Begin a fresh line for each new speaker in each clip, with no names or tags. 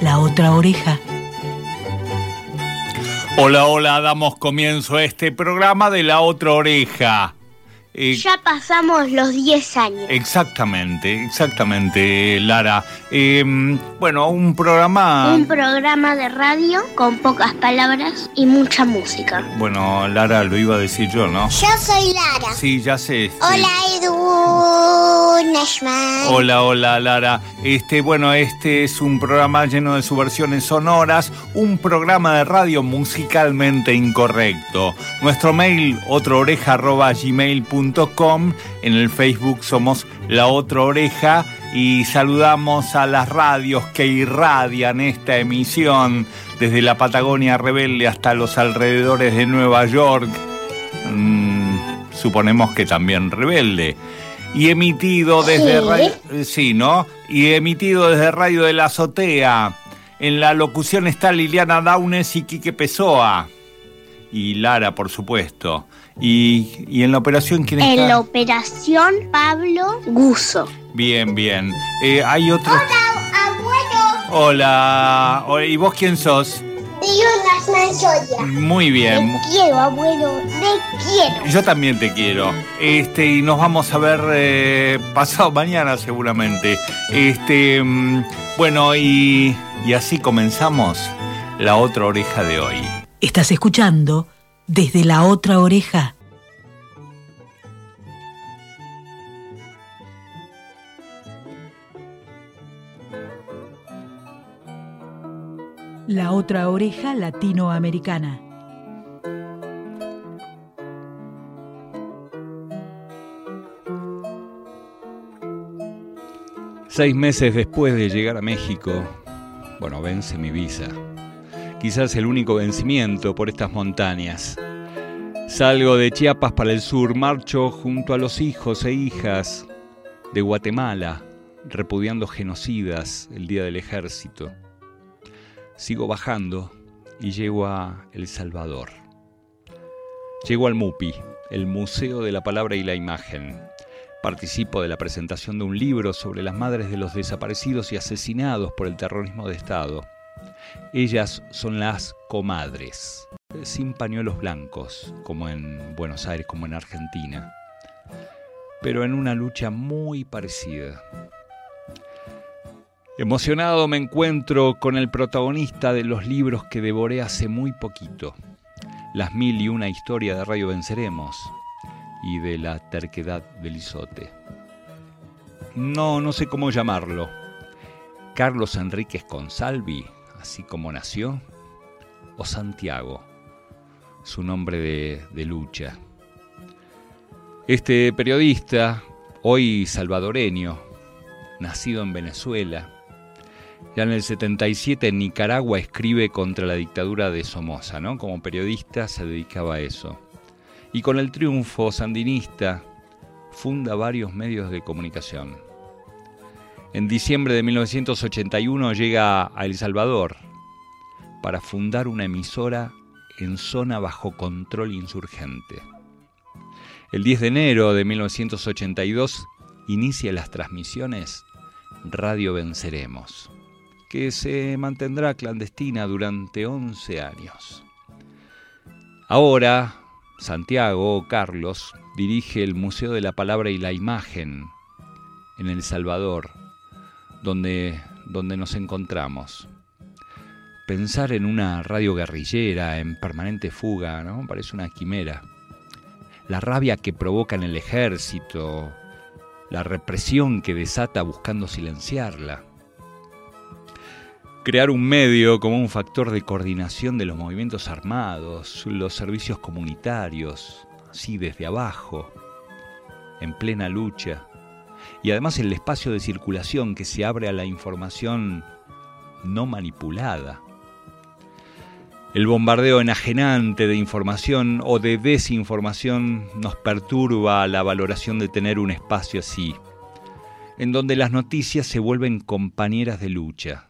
la otra oreja.
Hola, hola, damos comienzo a este programa de La Otra Oreja.
Eh, ya pasamos los 10 años.
Exactamente, exactamente, Lara. Em, bueno, un programa...
Un programa de radio con pocas palabras y mucha música.
Bueno, Lara, lo iba a decir yo, ¿no?
Yo soy Lara.
Sí, ya sé.
Hola, Edu Nashman.
Hola, hola, Lara. Este, bueno, este es un programa lleno de subversiones sonoras, un programa de radio musicalmente incorrecto. Nuestro mail, otrooreja.gmail.com en el Facebook somos La Otra Oreja y saludamos a las radios que irradian esta emisión desde la Patagonia Rebelde hasta los alrededores de Nueva York. Mm, suponemos que también rebelde. Y emitido desde radio, sí, ¿no? Y emitido desde Radio de la Azotea. En la locución está Liliana Daunes y Quique Pessoa. Y Lara, por supuesto. Y, en la operación, ¿quién
está? En la operación, Pablo Guso.
Bien, bien. Eh, hay otro.
Hola, abuelo.
Hola. ¿Y vos quién sos?
Yo Soya.
Muy bien.
Te quiero, abuelo. Te quiero.
Yo también te quiero. Este, y nos vamos a ver eh, pasado mañana seguramente. Este, mm, bueno, y, y así comenzamos la otra oreja de hoy.
Estás escuchando desde la otra oreja. La otra oreja latinoamericana.
Seis meses después de llegar a México, bueno, vence mi visa quizás el único vencimiento por estas montañas. Salgo de Chiapas para el sur, marcho junto a los hijos e hijas de Guatemala, repudiando genocidas el día del ejército. Sigo bajando y llego a El Salvador. Llego al MUPI, el Museo de la Palabra y la Imagen. Participo de la presentación de un libro sobre las madres de los desaparecidos y asesinados por el terrorismo de Estado. Ellas son las comadres, sin pañuelos blancos, como en Buenos Aires, como en Argentina, pero en una lucha muy parecida. Emocionado me encuentro con el protagonista de los libros que devoré hace muy poquito, Las mil y una historia de Radio Venceremos y de la terquedad del isote. No, no sé cómo llamarlo. Carlos Enríquez Consalvi así como nació, o Santiago, su nombre de, lucha. Este periodista, hoy salvadoreño, nacido en Venezuela, ya en el 77 en Nicaragua escribe contra la dictadura de Somoza. Como periodista se dedicaba a eso. Y con el triunfo sandinista funda varios medios de comunicación. En diciembre de 1981 llega a El Salvador para fundar una emisora en zona bajo control insurgente. El 10 de enero de 1982 inicia las transmisiones Radio Venceremos, que se mantendrá clandestina durante 11 años. Ahora, Santiago Carlos dirige el Museo de la Palabra y la Imagen en El Salvador, donde, donde nos encontramos. Pensar en una radio guerrillera en permanente fuga, ¿no? Parece una quimera. La rabia que provoca en el ejército, la represión que desata buscando silenciarla. Crear un medio como un factor de coordinación de los movimientos armados, los servicios comunitarios, así desde abajo, en plena lucha y además el espacio de circulación que se abre a la información no manipulada. El bombardeo enajenante de información o de desinformación nos perturba la valoración de tener un espacio así, en donde las noticias se vuelven compañeras de lucha,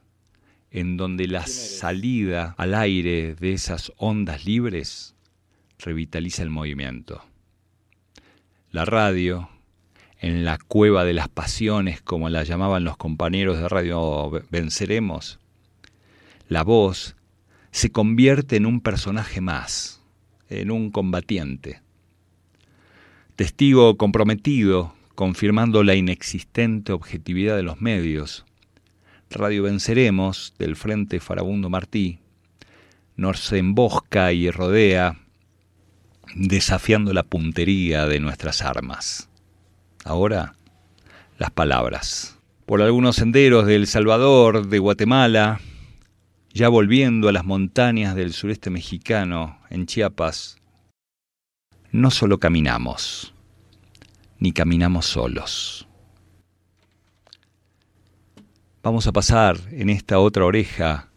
en donde la salida al aire de esas ondas libres revitaliza el movimiento. La radio, en la cueva de las pasiones, como la llamaban los compañeros de Radio Venceremos, la voz se convierte en un personaje más, en un combatiente. Testigo comprometido, confirmando la inexistente objetividad de los medios. Radio Venceremos, del Frente Farabundo Martí, nos embosca y rodea, desafiando la puntería de nuestras armas. Ahora, las palabras. Por algunos senderos de El Salvador, de Guatemala, ya volviendo a las montañas del sureste mexicano, en Chiapas, no solo caminamos, ni caminamos solos. Vamos a pasar en esta otra oreja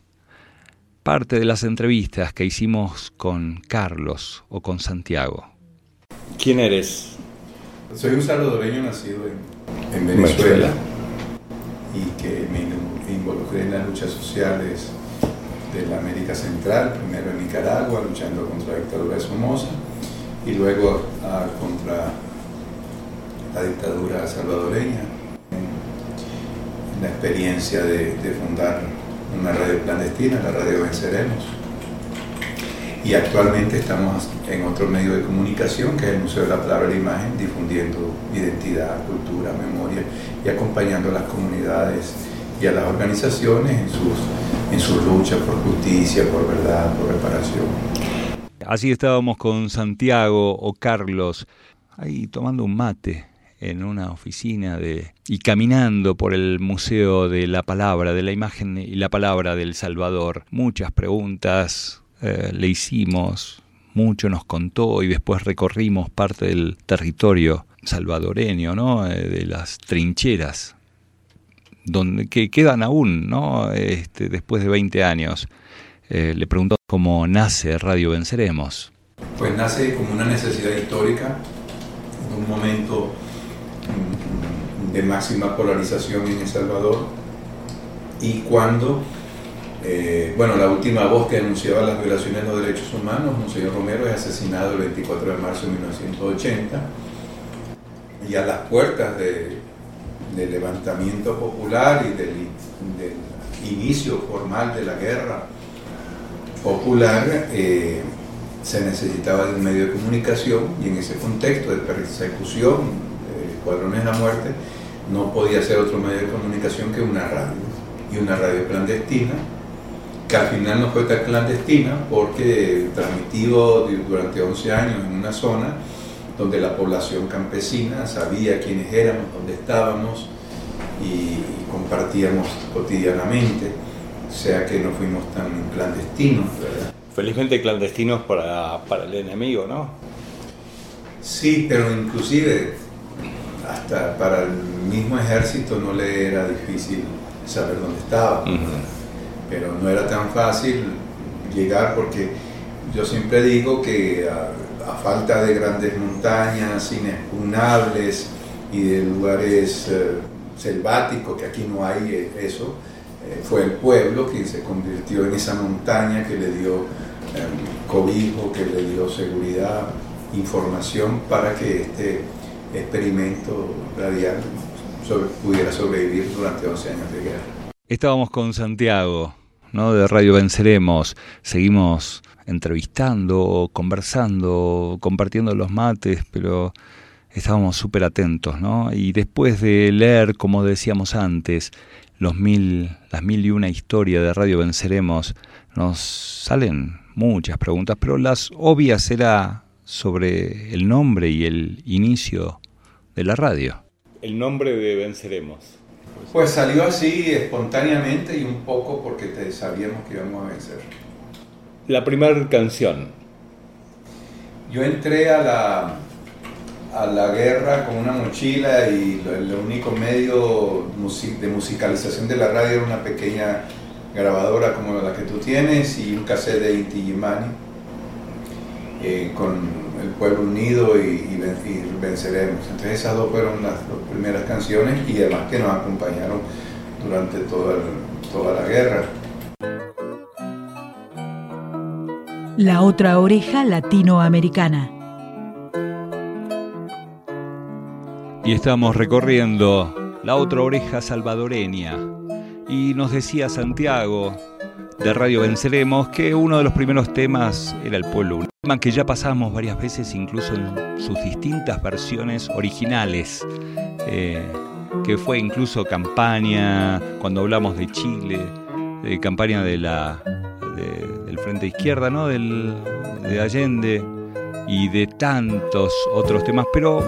parte de las entrevistas que hicimos con Carlos o con Santiago. ¿Quién eres?
Soy un salvadoreño nacido en, Venezuela, y que me involucré en las luchas sociales de la América Central, primero en Nicaragua, luchando contra la dictadura de Somoza, y luego contra la dictadura salvadoreña, en la experiencia de, fundar una radio clandestina, la radio Venceremos. Y actualmente estamos en otro medio de comunicación, que es el Museo de la Palabra y la Imagen, difundiendo identidad, cultura, memoria y acompañando a las comunidades y a las organizaciones en sus en su lucha por justicia, por verdad, por reparación.
Así estábamos con Santiago o Carlos, ahí tomando un mate en una oficina de y caminando por el Museo de la Palabra, de la Imagen y la Palabra del Salvador. Muchas preguntas eh, le hicimos, mucho nos contó y después recorrimos parte del territorio salvadoreño, ¿no? Eh, de las trincheras donde, que quedan aún, ¿no? Este, después de 20 años. Eh, le preguntó cómo nace Radio Venceremos.
Pues nace como una necesidad histórica, en un momento mm, de máxima polarización en El Salvador, y cuando, eh, bueno, la última voz que denunciaba las violaciones de los derechos humanos, Monseñor Romero, es asesinado el 24 de marzo de 1980, y a las puertas de, del levantamiento popular y del, inicio formal de la guerra popular, eh, se necesitaba de un medio de comunicación y en ese contexto de persecución, de cuadrones a muerte, no podía ser otro medio de comunicación que una radio y una radio clandestina, que al final no fue tan clandestina porque transmitido durante 11 años en una zona donde la población campesina sabía quiénes éramos, dónde estábamos y compartíamos cotidianamente, o sea que no fuimos tan clandestinos.
Felizmente clandestinos para, para el enemigo, ¿no?
Sí, pero inclusive hasta para el mismo ejército no le era difícil saber dónde estaba, pero no era tan fácil llegar porque yo siempre digo que a falta de grandes montañas inexpugnables y de lugares eh, selváticos, que aquí no hay eh, eso, eh, fue el pueblo quien se convirtió en esa montaña que le dio em, cobijo, que le dio seguridad, información para que este experimento radial pudiera sobrevivir durante 11 años de guerra.
Estábamos con Santiago, ¿no? de Radio Venceremos, seguimos entrevistando, conversando, compartiendo los mates, pero estábamos súper atentos, ¿no? Y después de leer, como decíamos antes, los mil, las mil y una historias de Radio Venceremos, nos salen muchas preguntas, pero las obvias era sobre el nombre y el inicio de la radio. El nombre de Venceremos.
Pues salió así espontáneamente y un poco porque te sabíamos que íbamos a vencer
la primera canción?
Yo entré a la, a la guerra con una mochila y el único medio de musicalización de la radio era una pequeña grabadora como la que tú tienes y un cassette de Inti Gimani eh, con El Pueblo Unido y, Venceremos. Entonces esas dos fueron las dos primeras canciones y además que nos acompañaron durante toda, toda la guerra.
La otra oreja latinoamericana.
Y estamos recorriendo la otra oreja salvadoreña. Y nos decía Santiago de Radio Venceremos que uno de los primeros temas era el pueblo. Que ya pasamos varias veces, incluso en sus distintas versiones originales. Eh, que fue incluso campaña, cuando hablamos de Chile, de campaña de la, del Frente Izquierda, ¿no? Del, de Allende y de tantos otros temas, pero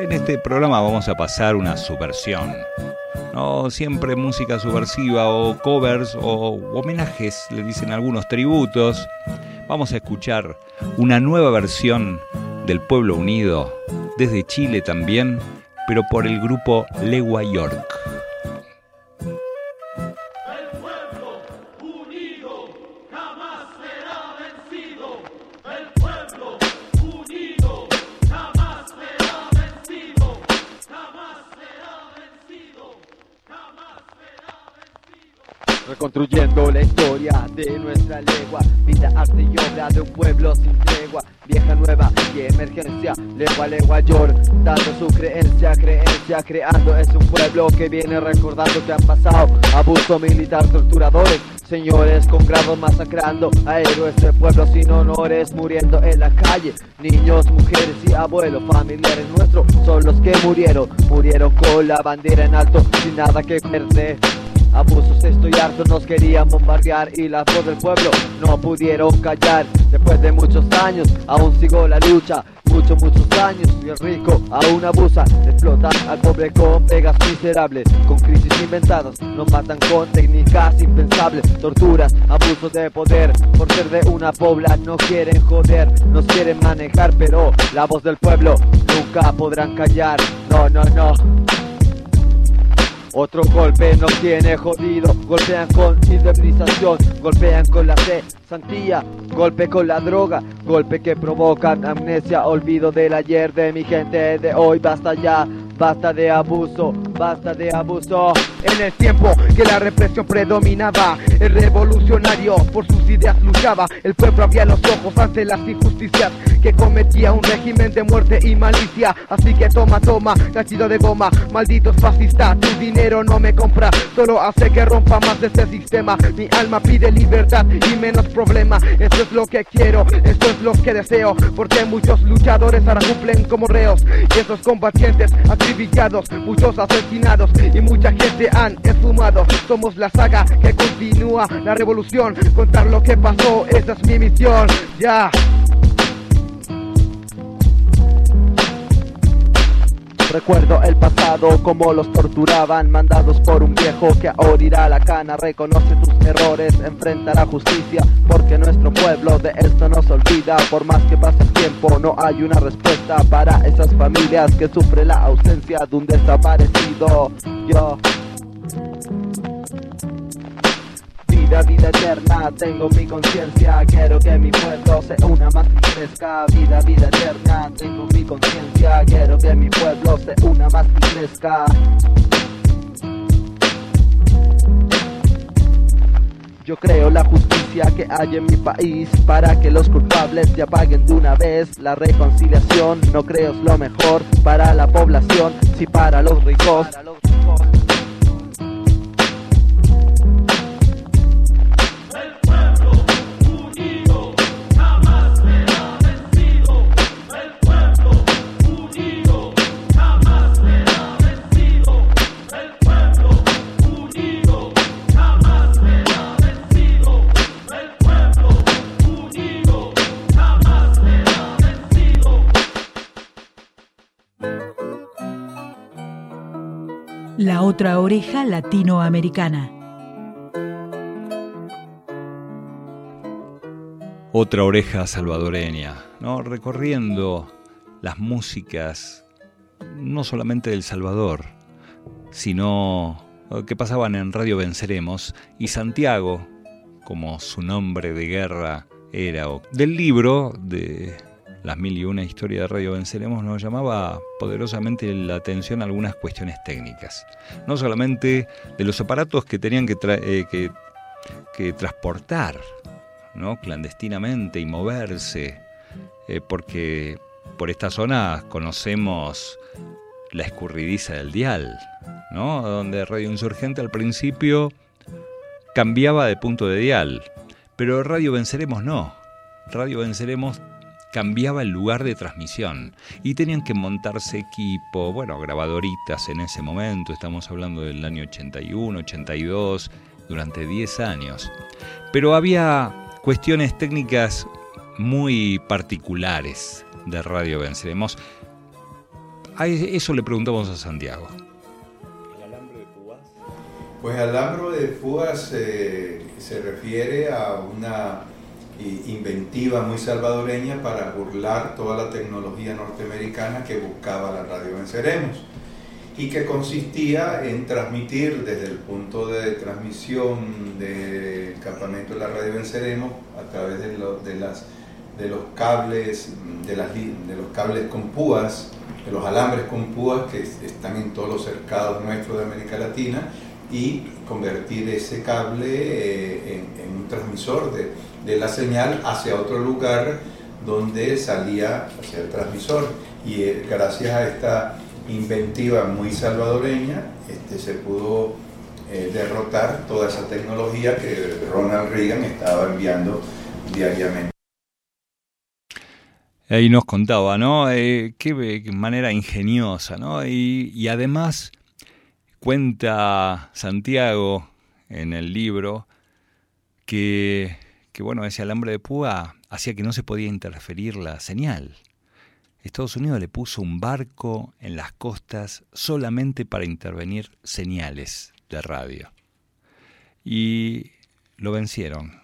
en este programa vamos a pasar una subversión. No siempre música subversiva o covers o homenajes, le dicen algunos tributos. Vamos a escuchar una nueva versión del Pueblo Unido, desde Chile también, pero por el grupo Legua York.
Reconstruyendo la historia de nuestra lengua Vida, arte y de un pueblo sin tregua. Vieja, nueva y emergencia Lengua, lengua, york Dando su creencia, creencia Creando. Es un pueblo que viene recordando que han pasado Abuso militar, torturadores Señores con grados masacrando a héroes de pueblos sin honores Muriendo en la calle. Niños, mujeres y abuelos Familiares nuestros son los que murieron. Murieron con la bandera en alto Sin nada que perder Abusos estoy harto, nos querían bombardear y las voz del pueblo no pudieron callar. Después de muchos años, aún sigo la lucha. Muchos, muchos años y el rico aún abusa. Explota al pobre con pegas miserables, con crisis inventadas. Nos matan con técnicas impensables, torturas, abusos de poder. Por ser de una pobla no quieren joder, nos quieren manejar, pero la voz del pueblo nunca podrán callar. No, no, no. Otro golpe nos tiene jodido, golpean con indemnización, golpean con la santía, golpe con la droga, golpe que provocan amnesia, olvido del ayer de mi gente de hoy, basta ya, basta de abuso, basta de abuso. En el tiempo que la represión predominaba, el revolucionario por sus ideas luchaba, el pueblo abría los ojos ante las injusticias que cometía un régimen de muerte y malicia. Así que toma, toma, cachido de goma, malditos fascistas, tu dinero no me compra, solo hace que rompa más de este sistema. Mi alma pide libertad y menos problema, eso es lo que quiero, esto es lo que deseo, porque muchos luchadores ahora cumplen como reos y esos combatientes acribillados, muchos y mucha gente han esfumado. Somos la saga que continúa la revolución, contar lo que pasó, esa es mi misión, ya. Recuerdo el pasado, como los torturaban, mandados por un viejo que ahora irá a la cana, reconoce tus errores, enfrenta la justicia, porque nuestro pueblo de esto no se olvida, por más que pase el tiempo, no hay una respuesta para esas familias que sufren la ausencia de un desaparecido. Yo vida, vida eterna, tengo mi conciencia, quiero que mi pueblo sea una más crezca. Vida, vida eterna, tengo mi conciencia, quiero que mi pueblo sea una más crezca. Yo creo la justicia que hay en mi país para que los culpables ya paguen de una vez. La reconciliación no creo es lo mejor para la población, si para los ricos.
Otra oreja latinoamericana.
Otra oreja salvadoreña, ¿no? Recorriendo las músicas no solamente del Salvador, sino que pasaban en Radio Venceremos y Santiago, como su nombre de guerra era, del libro de las mil y una historias de Radio Venceremos nos llamaba poderosamente la atención algunas cuestiones técnicas. No solamente de los aparatos que tenían que, eh, que, transportar ¿no? clandestinamente y moverse, eh, porque por esta zona conocemos la escurridiza del dial, ¿no? donde Radio Insurgente al principio cambiaba de punto de dial, pero Radio Venceremos no. Radio Venceremos cambiaba el lugar de transmisión y tenían que montarse equipo, bueno, grabadoritas en ese momento, estamos hablando del año 81, 82, durante 10 años. Pero había cuestiones técnicas muy particulares de Radio Venceremos. A eso le preguntamos a Santiago.
¿El alambre de púas? Pues alambre de púas eh, se refiere a una inventiva muy salvadoreña para burlar toda la tecnología norteamericana que buscaba la radio Venceremos y que consistía en transmitir desde el punto de transmisión del campamento de la radio Venceremos a través de, de, las, de los cables de, las, de los cables con púas de los alambres con púas que están en todos los cercados nuestros de América Latina y convertir ese cable eh, en, un transmisor de, de, la señal hacia otro lugar donde salía hacia el transmisor. Y eh, gracias a esta inventiva muy salvadoreña este, se pudo eh, derrotar toda esa tecnología que Ronald Reagan estaba enviando diariamente.
Ahí nos contaba, ¿no? qué manera ingeniosa, ¿no? Y, y además Cuenta Santiago en el libro que, bueno, ese alambre de púa hacía que no se podía interferir la señal. Estados Unidos le puso un barco en las costas solamente para intervenir señales de radio. Y lo vencieron.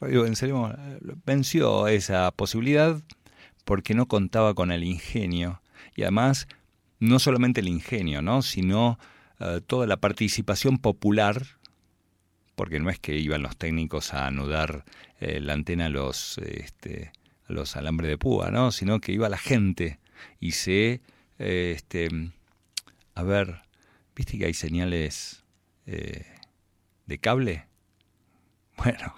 Radio venció esa posibilidad porque no contaba con el ingenio y además no solamente el ingenio, ¿no? sino eh, toda la participación popular, porque no es que iban los técnicos a anudar eh, la antena a los, este, a los alambres de púa, ¿no? sino que iba la gente y se... Eh, este, a ver, ¿viste que hay señales de cable? Bueno,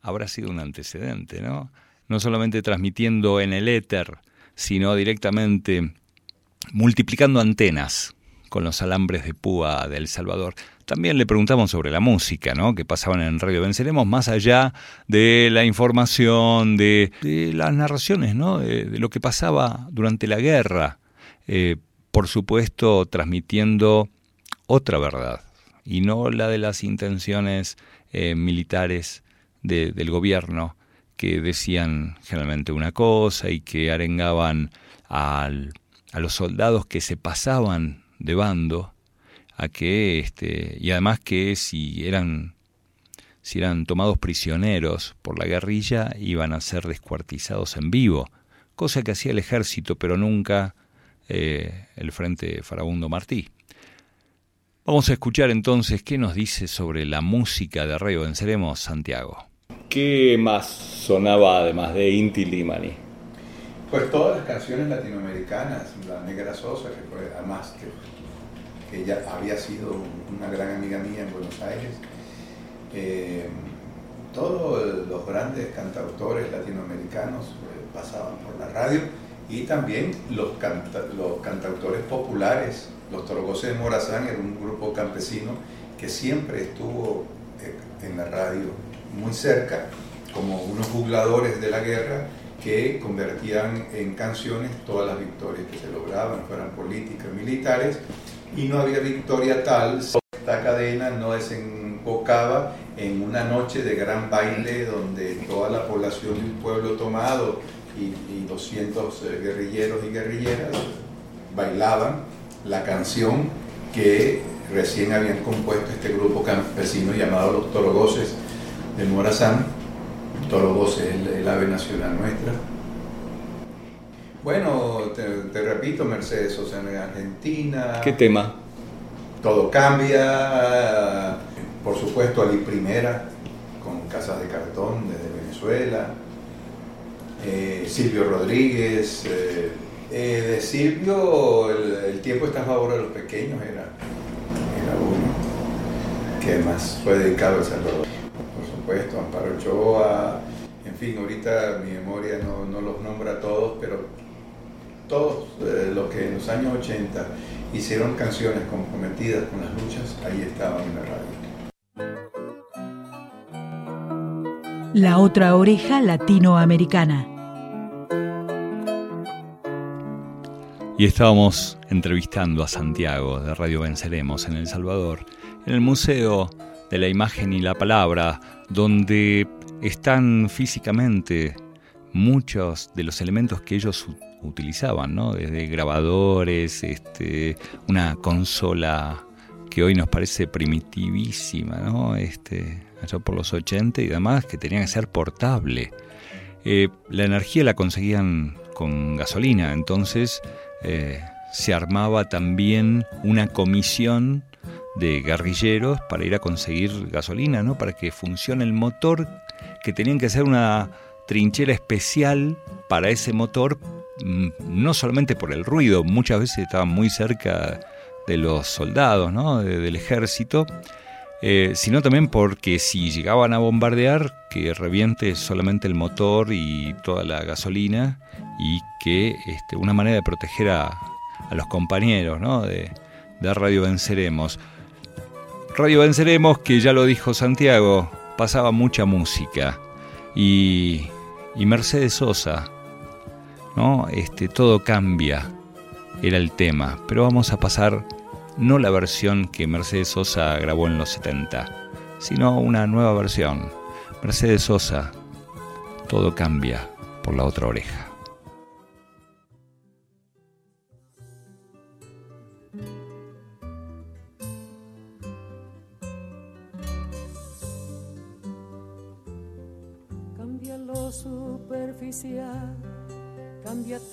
habrá sido un antecedente, ¿no? No solamente transmitiendo en el éter, sino directamente multiplicando antenas con los alambres de púa de El Salvador. También le preguntamos sobre la música, ¿no? Que pasaban en Radio Venceremos, más allá de la información, de, las narraciones, ¿no? De, lo que pasaba durante la guerra. Eh, por supuesto, transmitiendo otra verdad, y no la de las intenciones eh, militares del gobierno, que decían generalmente una cosa y que arengaban al a los soldados que se pasaban de bando a que este y además que si eran si eran tomados prisioneros por la guerrilla iban a ser descuartizados en vivo cosa que hacía el ejército pero nunca eh, el frente Farabundo Martí. Vamos a escuchar entonces qué nos dice sobre la música de Rey Venceremos Santiago.
Qué más sonaba además de Inti Limani
pues todas las canciones latinoamericanas, la Negra Sosa, que fue además que, ella había sido una gran amiga mía en Buenos Aires, eh, todos los grandes cantautores latinoamericanos eh, pasaban por la radio y también los, los cantautores populares, los Torogoces de Morazán era un grupo campesino que siempre estuvo eh, en la radio muy cerca, como unos jugladores de la guerra que convertían en canciones todas las victorias que se lograban, fueran políticas, militares, y no había victoria tal, esta cadena no desembocaba en una noche de gran baile donde toda la población de un pueblo tomado y, 200 eh, guerrilleros y guerrilleras bailaban la canción que recién habían compuesto este grupo campesino llamado Los Torogoces de Morazán Toro es el, ave nacional nuestra. Bueno, te, repito, Mercedes Sosa en Argentina.
¿Qué tema?
todo cambia, por supuesto Ali Primera con Casas de Cartón desde Venezuela, eh, Silvio Rodríguez, eh, eh, de Silvio el, tiempo está a favor de los pequeños, era, era uno que además fue dedicado a El Salvador. Por supuesto, Amparo Ochoa, en fin, ahorita mi memoria no, no los nombra a todos, pero todos los que en los años 80 hicieron canciones comprometidas con las luchas, ahí estaban en la
radio. La otra oreja latinoamericana.
Y estábamos entrevistando a Santiago de Radio Venceremos en El Salvador, en el Museo de la Imagen y la Palabra, donde están físicamente muchos de los elementos que ellos utilizaban, ¿no? Desde grabadores, este, una consola que hoy nos parece primitivísima, ¿no? Este, allá por los 80 y demás, que tenía que ser portable. Eh, la energía la conseguían con gasolina, entonces eh, se armaba también una comisión de guerrilleros para ir a conseguir gasolina, ¿no? Para que funcione el motor, que tenían que hacer una trinchera especial para ese motor no solamente por el ruido, muchas veces estaban muy cerca de los soldados, ¿no? del ejército, eh, sino también porque si llegaban a bombardear, que reviente solamente el motor y toda la gasolina y que este, una manera de proteger a, los compañeros ¿no? de, de Radio Venceremos. Radio Venceremos, que ya lo dijo Santiago, pasaba mucha música y, y Mercedes Sosa, ¿no? Este, todo cambia, era el tema, pero vamos a pasar no la versión que Mercedes Sosa grabó en los 70, sino una nueva versión. Mercedes Sosa, todo cambia por la otra oreja.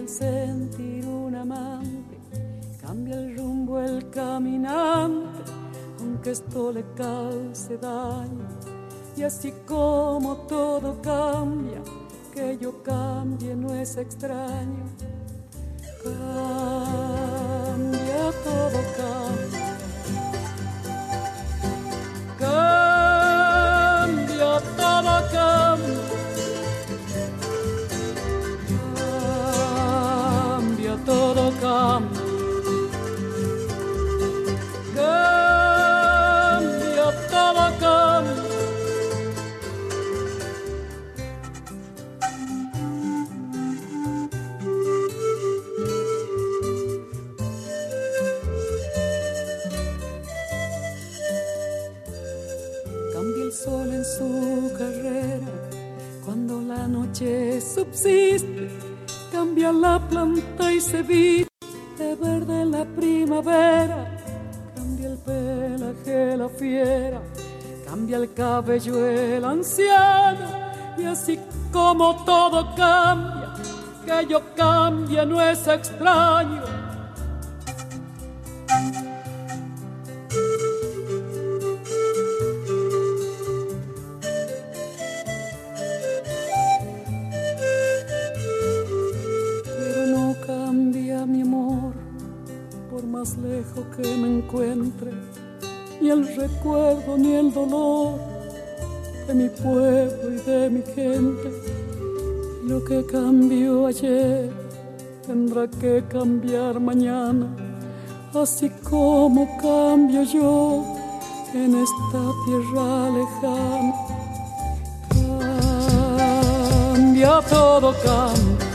el sentir un amante, cambia el rumbo el caminante, aunque esto le cause daño. Y así como todo cambia, que yo cambie no es extraño. Cambia el cabello el anciano, y así como todo cambia, que yo cambie no es extraño. Que me encuentre, ni el recuerdo ni el dolor de mi pueblo y de mi gente. Lo que cambió ayer tendrá que cambiar mañana, así como cambio yo en esta tierra lejana. Cambia todo, cambia.